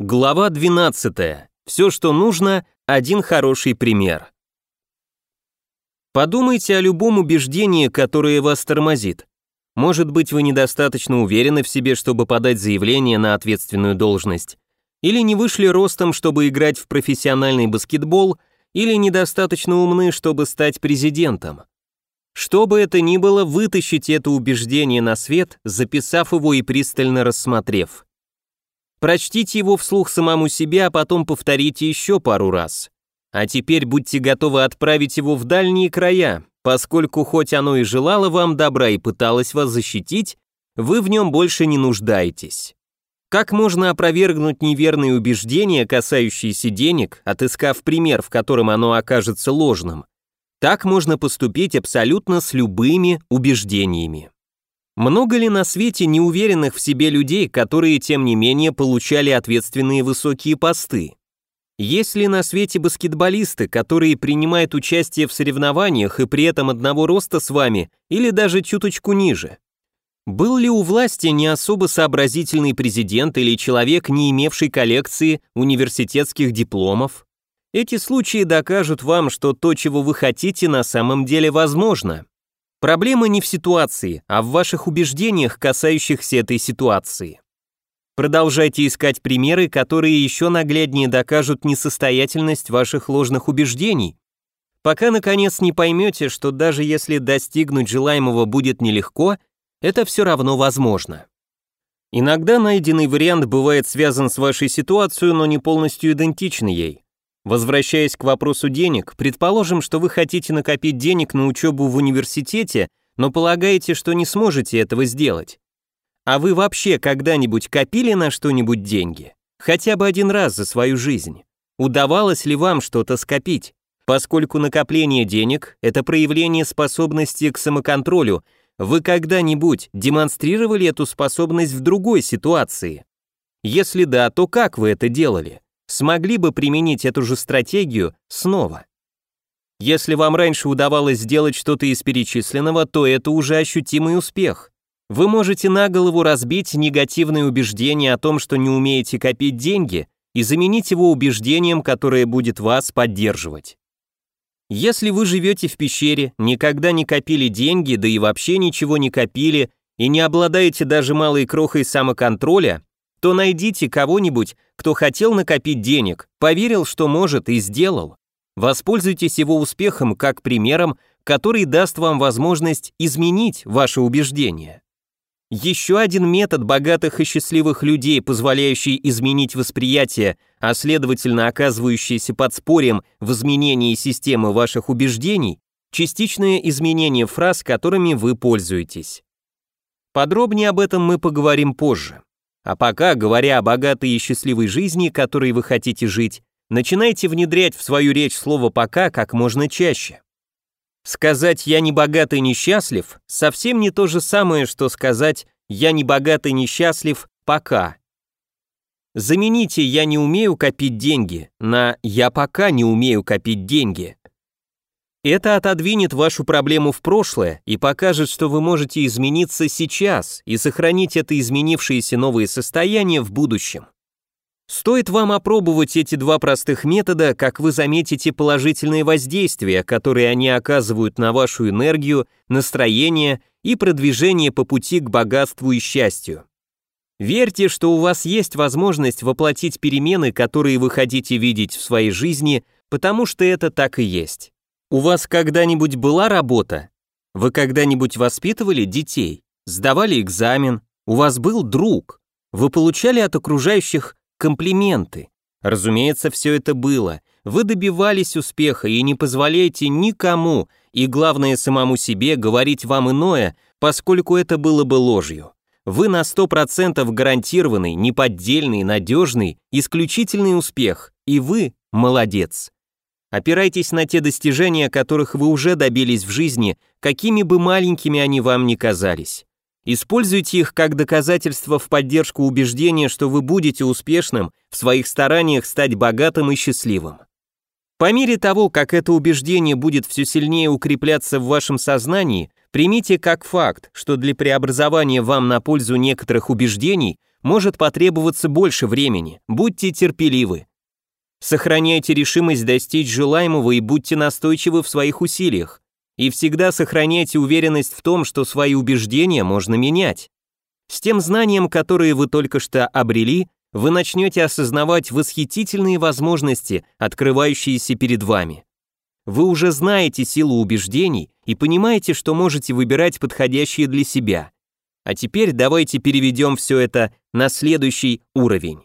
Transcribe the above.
Глава 12. Все, что нужно, один хороший пример. Подумайте о любом убеждении, которое вас тормозит. Может быть, вы недостаточно уверены в себе, чтобы подать заявление на ответственную должность, или не вышли ростом, чтобы играть в профессиональный баскетбол, или недостаточно умны, чтобы стать президентом. Что бы это ни было, вытащите это убеждение на свет, записав его и пристально рассмотрев. Прочтите его вслух самому себе, а потом повторите еще пару раз. А теперь будьте готовы отправить его в дальние края, поскольку хоть оно и желало вам добра и пыталось вас защитить, вы в нем больше не нуждаетесь. Как можно опровергнуть неверные убеждения, касающиеся денег, отыскав пример, в котором оно окажется ложным? Так можно поступить абсолютно с любыми убеждениями. Много ли на свете неуверенных в себе людей, которые, тем не менее, получали ответственные высокие посты? Есть ли на свете баскетболисты, которые принимают участие в соревнованиях и при этом одного роста с вами или даже чуточку ниже? Был ли у власти не особо сообразительный президент или человек, не имевший коллекции университетских дипломов? Эти случаи докажут вам, что то, чего вы хотите, на самом деле возможно. Проблема не в ситуации, а в ваших убеждениях, касающихся этой ситуации. Продолжайте искать примеры, которые еще нагляднее докажут несостоятельность ваших ложных убеждений, пока наконец не поймете, что даже если достигнуть желаемого будет нелегко, это все равно возможно. Иногда найденный вариант бывает связан с вашей ситуацией, но не полностью идентичен ей. Возвращаясь к вопросу денег, предположим, что вы хотите накопить денег на учебу в университете, но полагаете, что не сможете этого сделать. А вы вообще когда-нибудь копили на что-нибудь деньги? Хотя бы один раз за свою жизнь. Удавалось ли вам что-то скопить? Поскольку накопление денег – это проявление способности к самоконтролю, вы когда-нибудь демонстрировали эту способность в другой ситуации? Если да, то как вы это делали? Смогли бы применить эту же стратегию снова. Если вам раньше удавалось сделать что-то из перечисленного, то это уже ощутимый успех. Вы можете на голову разбить негативные убеждения о том, что не умеете копить деньги, и заменить его убеждением, которое будет вас поддерживать. Если вы живете в пещере, никогда не копили деньги, да и вообще ничего не копили, и не обладаете даже малой крохой самоконтроля, то найдите кого-нибудь, кто хотел накопить денег, поверил, что может и сделал. Воспользуйтесь его успехом как примером, который даст вам возможность изменить ваши убеждения. Еще один метод богатых и счастливых людей, позволяющий изменить восприятие, а следовательно оказывающийся подспорьем в изменении системы ваших убеждений, частичное изменение фраз, которыми вы пользуетесь. Подробнее об этом мы поговорим позже. А пока, говоря о богатой и счастливой жизни, которой вы хотите жить, начинайте внедрять в свою речь слово «пока» как можно чаще. Сказать «я не богат и несчастлив» совсем не то же самое, что сказать «я не богат и несчастлив пока». Замените «я не умею копить деньги» на «я пока не умею копить деньги». Это отодвинет вашу проблему в прошлое и покажет, что вы можете измениться сейчас и сохранить это изменившееся новое состояние в будущем. Стоит вам опробовать эти два простых метода, как вы заметите положительные воздействия, которые они оказывают на вашу энергию, настроение и продвижение по пути к богатству и счастью. Верьте, что у вас есть возможность воплотить перемены, которые вы хотите видеть в своей жизни, потому что это так и есть. У вас когда-нибудь была работа? Вы когда-нибудь воспитывали детей? Сдавали экзамен? У вас был друг? Вы получали от окружающих комплименты? Разумеется, все это было. Вы добивались успеха и не позволяете никому, и главное самому себе, говорить вам иное, поскольку это было бы ложью. Вы на 100% гарантированный, неподдельный, надежный, исключительный успех, и вы молодец. Опирайтесь на те достижения, которых вы уже добились в жизни, какими бы маленькими они вам ни казались. Используйте их как доказательство в поддержку убеждения, что вы будете успешным в своих стараниях стать богатым и счастливым. По мере того, как это убеждение будет все сильнее укрепляться в вашем сознании, примите как факт, что для преобразования вам на пользу некоторых убеждений может потребоваться больше времени, будьте терпеливы. Сохраняйте решимость достичь желаемого и будьте настойчивы в своих усилиях. И всегда сохраняйте уверенность в том, что свои убеждения можно менять. С тем знанием, которое вы только что обрели, вы начнете осознавать восхитительные возможности, открывающиеся перед вами. Вы уже знаете силу убеждений и понимаете, что можете выбирать подходящие для себя. А теперь давайте переведем все это на следующий уровень.